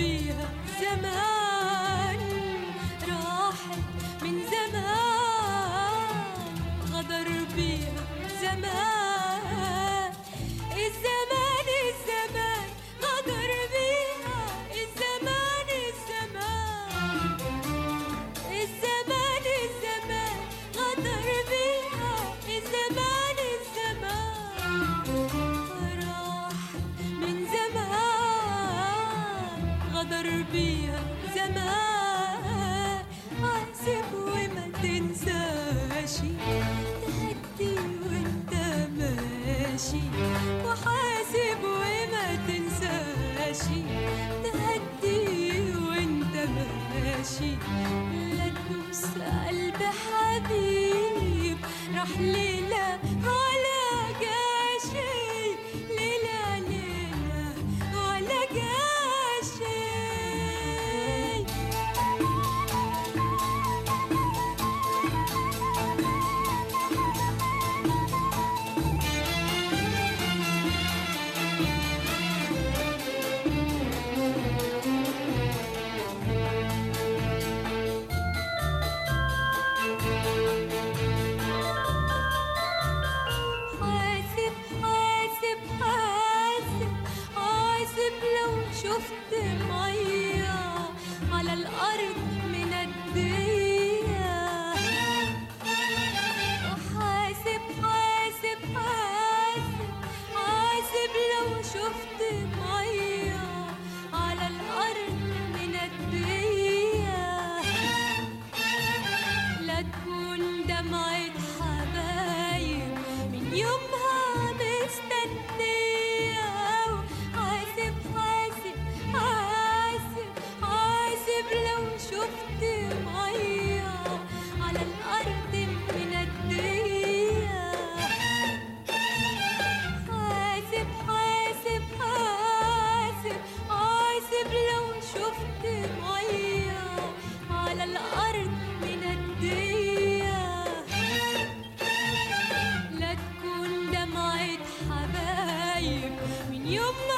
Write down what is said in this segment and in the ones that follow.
بيها زمان мозаик, мне много.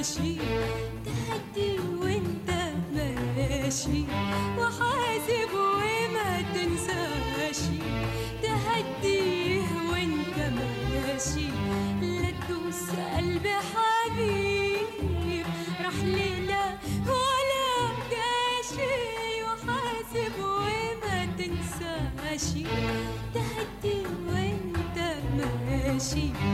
ماشي. تهدي وانت ماشي. وحاسب وما تنساش. تهديه وانت ماشي. لا تدوس قلبي حبيب راح ليلة ولا جاشي وحاسب وما تنساش. تهدي وانت ماشي.